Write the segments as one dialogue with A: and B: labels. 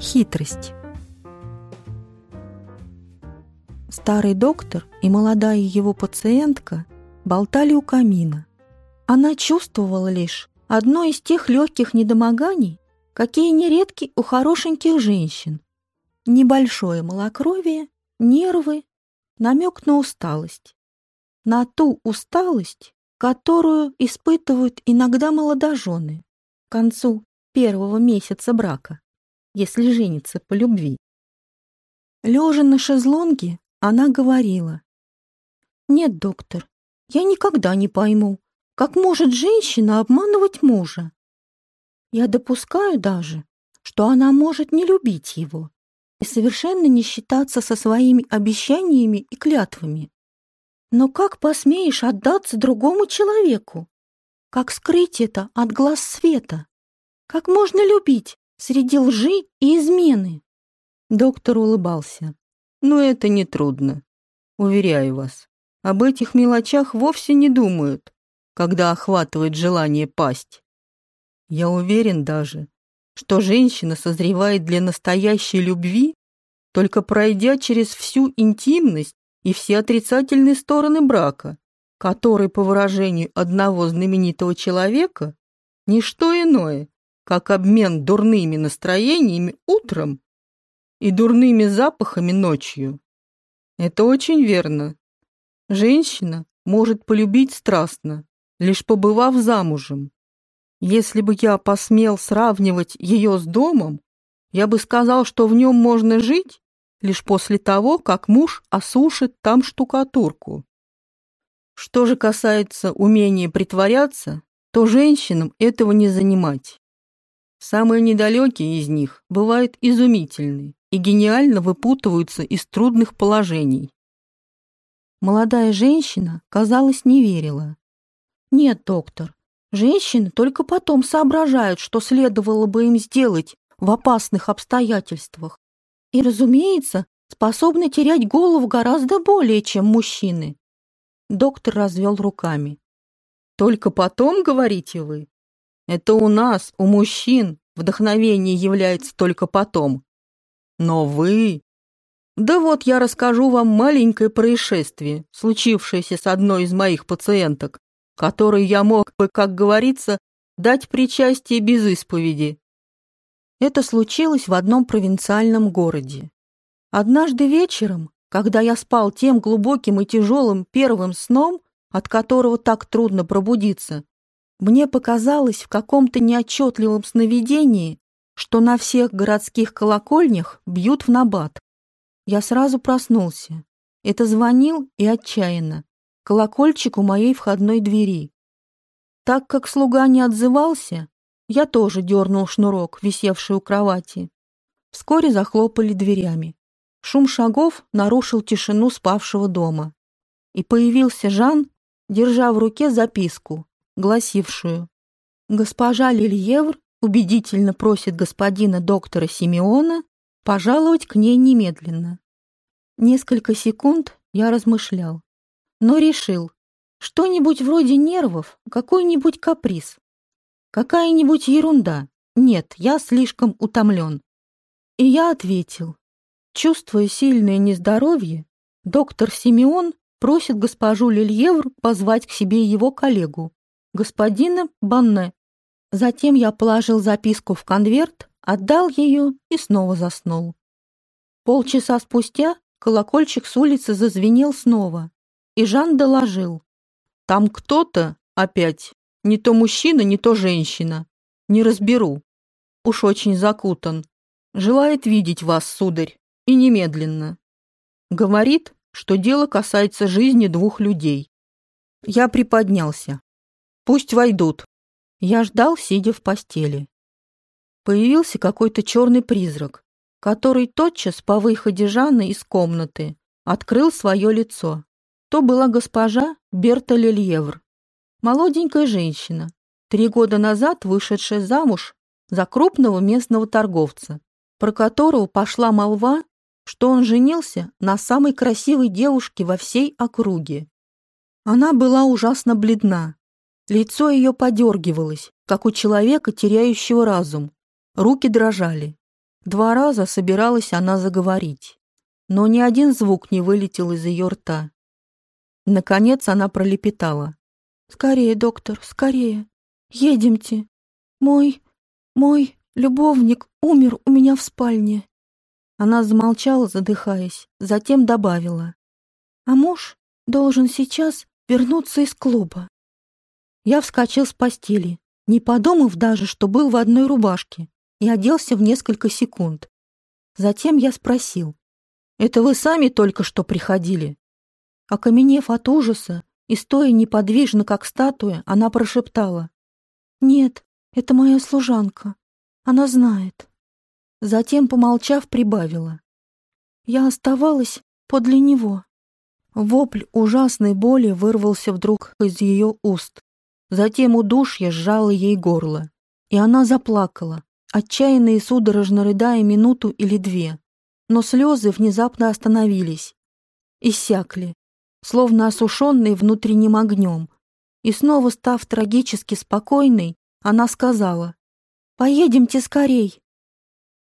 A: Хитрость. Старый доктор и молодая его пациентка болтали у камина. Она чувствовала лишь одно из тех легких недомоганий, какие нередки у хорошеньких женщин. Небольшое малокровие, нервы, намек на усталость. На ту усталость, которую испытывают иногда молодожены к концу первого месяца брака если женится по любви. Лежа на шезлонге, она говорила. «Нет, доктор, я никогда не пойму, как может женщина обманывать мужа. Я допускаю даже, что она может не любить его и совершенно не считаться со своими обещаниями и клятвами. Но как посмеешь отдаться другому человеку? Как скрыть это от глаз света? Как можно любить, среди лжи и измены. Доктор улыбался. Но это не трудно. Уверяю вас, об этих мелочах вовсе не думают, когда охватывает желание пасть. Я уверен даже, что женщина созревает для настоящей любви, только пройдя через всю интимность и все отрицательные стороны брака, который, по выражению одного знаменитого человека, не что иное, как обмен дурными настроениями утром и дурными запахами ночью. Это очень верно. Женщина может полюбить страстно, лишь побывав замужем. Если бы я посмел сравнивать ее с домом, я бы сказал, что в нем можно жить лишь после того, как муж осушит там штукатурку. Что же касается умения притворяться, то женщинам этого не занимать. Самые недалекие из них бывают изумительны и гениально выпутываются из трудных положений. Молодая женщина, казалось, не верила. «Нет, доктор, женщины только потом соображают, что следовало бы им сделать в опасных обстоятельствах. И, разумеется, способны терять голову гораздо более, чем мужчины». Доктор развел руками. «Только потом, говорите вы? Это у нас, у мужчин, вдохновение является только потом. Но вы... Да вот я расскажу вам маленькое происшествие, случившееся с одной из моих пациенток, которой я мог бы, как говорится, дать причастие без исповеди. Это случилось в одном провинциальном городе. Однажды вечером, когда я спал тем глубоким и тяжелым первым сном, от которого так трудно пробудиться, мне показалось в каком-то неотчетливом сновидении, что на всех городских колокольнях бьют в набат. Я сразу проснулся. Это звонил и отчаянно. Колокольчик у моей входной двери. Так как слуга не отзывался, я тоже дернул шнурок, висевший у кровати. Вскоре захлопали дверями. Шум шагов нарушил тишину спавшего дома. И появился Жан, держа в руке записку, гласившую «Госпожа Лильевр убедительно просит господина доктора Симеона пожаловать к ней немедленно». Несколько секунд я размышлял, но решил, что-нибудь вроде нервов, какой-нибудь каприз, какая-нибудь ерунда. Нет, я слишком утомлен. И я ответил, чувствуя сильное нездоровье, доктор Симеон просит госпожу Лильевр позвать к себе его коллегу господина Банне. Затем я положил записку в конверт, отдал ее и снова заснул. Полчаса спустя колокольчик с улицы зазвенел снова, и Жан доложил. «Там кто-то опять, не то мужчина, не то женщина, не разберу. Уж очень закутан. Желает видеть вас, сударь, и немедленно. Говорит, что дело касается жизни двух людей. Я приподнялся. Пусть войдут. Я ждал, сидя в постели. Появился какой-то черный призрак, который тотчас по выходе Жанны из комнаты открыл свое лицо. То была госпожа Берта Лельевр, молоденькая женщина, три года назад вышедшая замуж за крупного местного торговца, про которого пошла молва, что он женился на самой красивой девушке во всей округе. Она была ужасно бледна, Лицо ее подергивалось, как у человека, теряющего разум. Руки дрожали. Два раза собиралась она заговорить, но ни один звук не вылетел из ее рта. Наконец она пролепетала. «Скорее, доктор, скорее. Едемте. Мой, мой любовник умер у меня в спальне». Она замолчала, задыхаясь, затем добавила. «А муж должен сейчас вернуться из клуба». Я вскочил с постели, не подумав даже, что был в одной рубашке, и оделся в несколько секунд. Затем я спросил. «Это вы сами только что приходили?» Окаменев от ужаса и стоя неподвижно, как статуя, она прошептала. «Нет, это моя служанка. Она знает». Затем, помолчав, прибавила. «Я оставалась подле него». Вопль ужасной боли вырвался вдруг из ее уст. Затем удушье сжало ей горло, и она заплакала, отчаянно и судорожно рыдая минуту или две. Но слезы внезапно остановились, иссякли, словно осушенный внутренним огнем. И снова став трагически спокойной, она сказала, «Поедемте скорей».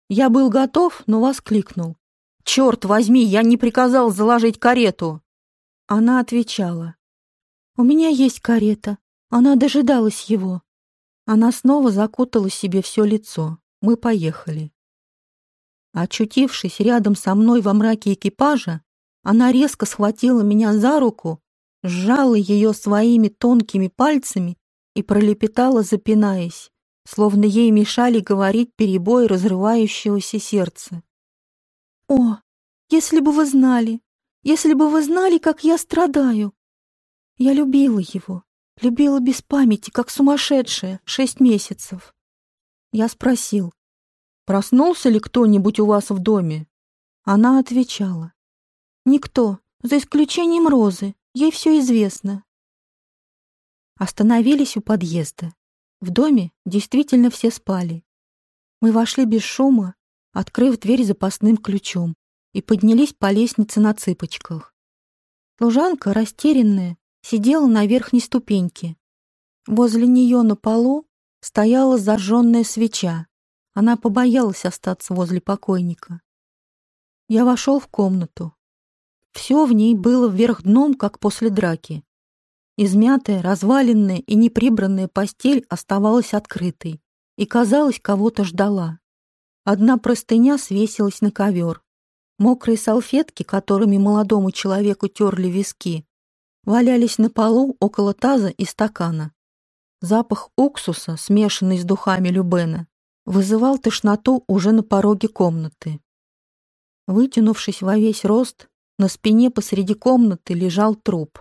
A: Я был готов, но воскликнул. «Черт возьми, я не приказал заложить карету!» Она отвечала, «У меня есть карета, она дожидалась его». Она снова закутала себе все лицо. Мы поехали. Очутившись рядом со мной во мраке экипажа, она резко схватила меня за руку, сжала ее своими тонкими пальцами и пролепетала, запинаясь, словно ей мешали говорить перебой разрывающегося сердца. «О, если бы вы знали, если бы вы знали, как я страдаю! Я любила его, любила без памяти, как сумасшедшая, шесть месяцев. Я спросил, проснулся ли кто-нибудь у вас в доме? Она отвечала, Никто, за исключением Розы, ей все известно. Остановились у подъезда. В доме действительно все спали. Мы вошли без шума, открыв дверь запасным ключом, и поднялись по лестнице на цыпочках. Служанка, растерянная, сидела на верхней ступеньке. Возле нее на полу стояла зажженная свеча. Она побоялась остаться возле покойника. Я вошел в комнату. Все в ней было вверх дном, как после драки. Измятая, разваленная и неприбранная постель оставалась открытой и, казалось, кого-то ждала. Одна простыня свесилась на ковер. Мокрые салфетки, которыми молодому человеку терли виски, валялись на полу около таза и стакана. Запах уксуса, смешанный с духами Любена, вызывал тошноту уже на пороге комнаты. Вытянувшись во весь рост, на спине посреди комнаты лежал труп.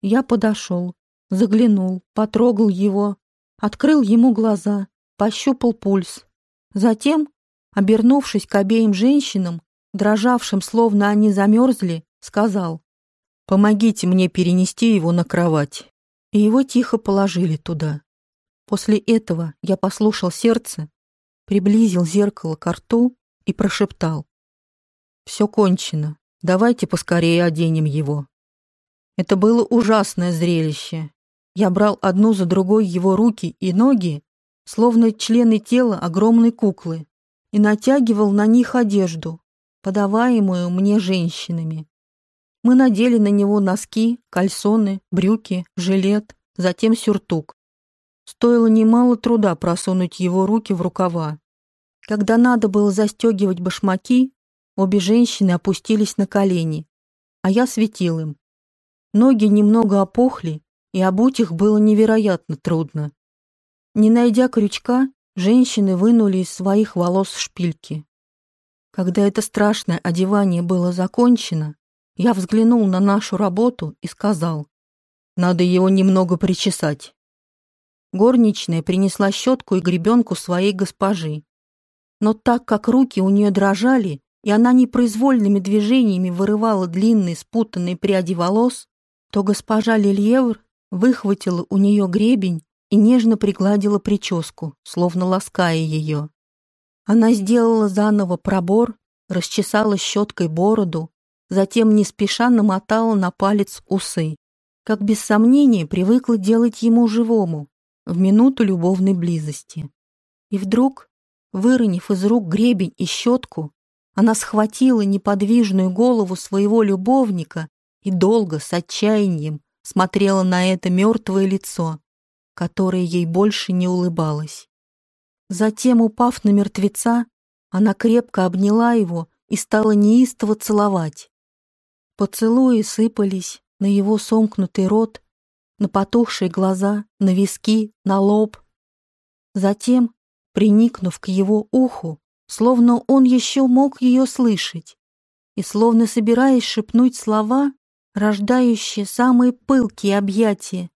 A: Я подошел, заглянул, потрогал его, открыл ему глаза, пощупал пульс. Затем, обернувшись к обеим женщинам, дрожавшим, словно они замерзли, сказал, «Помогите мне перенести его на кровать». И его тихо положили туда. После этого я послушал сердце, приблизил зеркало к рту и прошептал, «Все кончено, Давайте поскорее оденем его. Это было ужасное зрелище. Я брал одну за другой его руки и ноги, словно члены тела огромной куклы, и натягивал на них одежду, подаваемую мне женщинами. Мы надели на него носки, кальсоны, брюки, жилет, затем сюртук. Стоило немало труда просунуть его руки в рукава. Когда надо было застегивать башмаки, Обе женщины опустились на колени, а я светил им. Ноги немного опухли, и обуть их было невероятно трудно. Не найдя крючка, женщины вынули из своих волос шпильки. Когда это страшное одевание было закончено, я взглянул на нашу работу и сказал, «Надо его немного причесать». Горничная принесла щетку и гребенку своей госпожи. Но так как руки у нее дрожали, и она непроизвольными движениями вырывала длинные спутанные пряди волос, то госпожа Лильевр выхватила у нее гребень и нежно пригладила прическу, словно лаская ее. Она сделала заново пробор, расчесала щеткой бороду, затем не спеша намотала на палец усы, как без сомнения привыкла делать ему живому в минуту любовной близости. И вдруг Выронив из рук гребень и щетку, она схватила неподвижную голову своего любовника и долго, с отчаянием, смотрела на это мертвое лицо, которое ей больше не улыбалось. Затем, упав на мертвеца, она крепко обняла его и стала неистово целовать. Поцелуи сыпались на его сомкнутый рот, на потухшие глаза, на виски, на лоб. Затем, приникнув к его уху, словно он еще мог ее слышать, и словно собираясь шепнуть слова, рождающие самые пылкие объятия,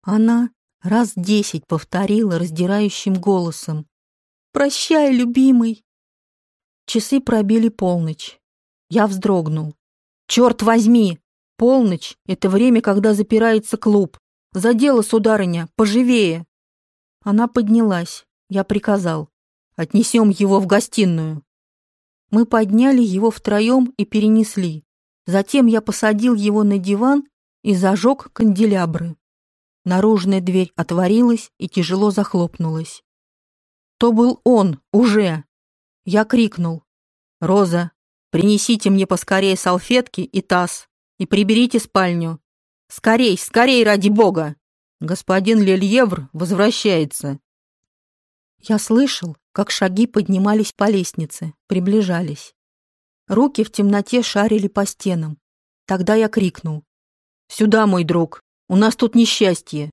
A: она раз десять повторила раздирающим голосом. «Прощай, любимый!» Часы пробили полночь. Я вздрогнул. «Черт возьми! Полночь — это время, когда запирается клуб. За дело, сударыня, поживее!» Она поднялась. Я приказал. «Отнесем его в гостиную». Мы подняли его втроем и перенесли. Затем я посадил его на диван и зажег канделябры. Наружная дверь отворилась и тяжело захлопнулась. То был он, уже. Я крикнул. «Роза, принесите мне поскорее салфетки и таз и приберите спальню. Скорей, скорей, ради бога! Господин Лельевр возвращается». Я слышал, как шаги поднимались по лестнице, приближались. Руки в темноте шарили по стенам. Тогда я крикнул. «Сюда, мой друг! У нас тут несчастье!»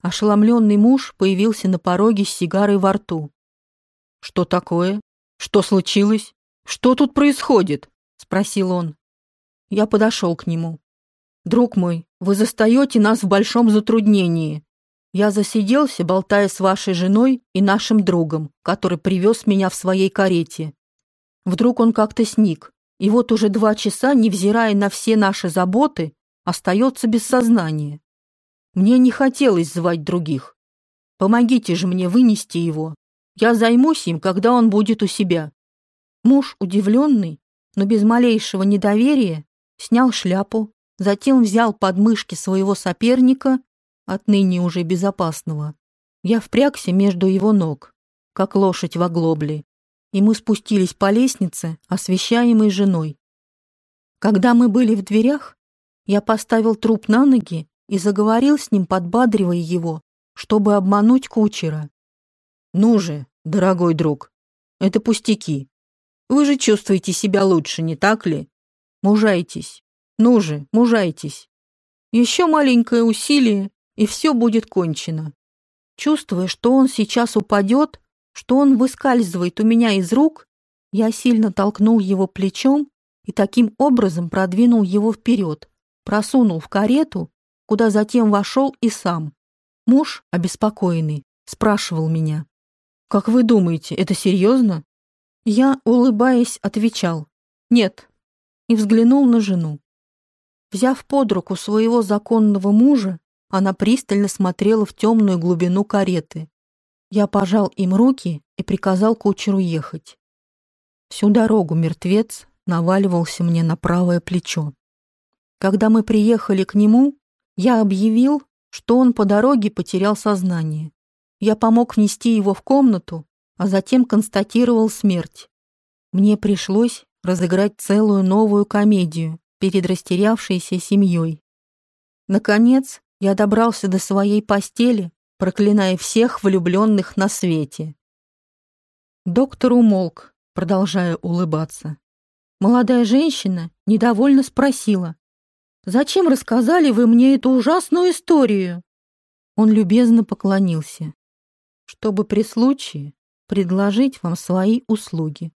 A: Ошеломленный муж появился на пороге с сигарой во рту. «Что такое? Что случилось? Что тут происходит?» — спросил он. Я подошел к нему. «Друг мой, вы застаете нас в большом затруднении. Я засиделся, болтая с вашей женой и нашим другом, который привез меня в своей карете. Вдруг он как-то сник, и вот уже два часа, невзирая на все наши заботы, остается без сознания. Мне не хотелось звать других. Помогите же мне вынести его. Я займусь им, когда он будет у себя. Муж, удивленный, но без малейшего недоверия, снял шляпу, затем взял подмышки своего соперника, отныне уже безопасного. Я впрягся между его ног, как лошадь в оглобле, и мы спустились по лестнице, освещаемой женой. Когда мы были в дверях, я поставил труп на ноги и заговорил с ним, подбадривая его, чтобы обмануть кучера. «Ну же, дорогой друг, это пустяки. Вы же чувствуете себя лучше, не так ли? Мужайтесь. Ну же, мужайтесь. Еще маленькое усилие, и все будет кончено». Чувствуя, что он сейчас упадет, что он выскальзывает у меня из рук, я сильно толкнул его плечом и таким образом продвинул его вперед, просунул в карету, куда затем вошел и сам. Муж, обеспокоенный, спрашивал меня. «Как вы думаете, это серьезно?» Я, улыбаясь, отвечал «Нет» и взглянул на жену. Взяв под руку своего законного мужа, она пристально смотрела в темную глубину кареты. Я пожал им руки и приказал кучеру ехать. Всю дорогу мертвец наваливался мне на правое плечо. Когда мы приехали к нему, я объявил, что он по дороге потерял сознание. Я помог внести его в комнату, а затем констатировал смерть. Мне пришлось разыграть целую новую комедию перед растерявшейся семьей. Наконец, я добрался до своей постели проклиная всех влюбленных на свете. Доктор умолк, продолжая улыбаться. Молодая женщина недовольно спросила, «Зачем рассказали вы мне эту ужасную историю?» Он любезно поклонился, чтобы при случае предложить вам свои услуги.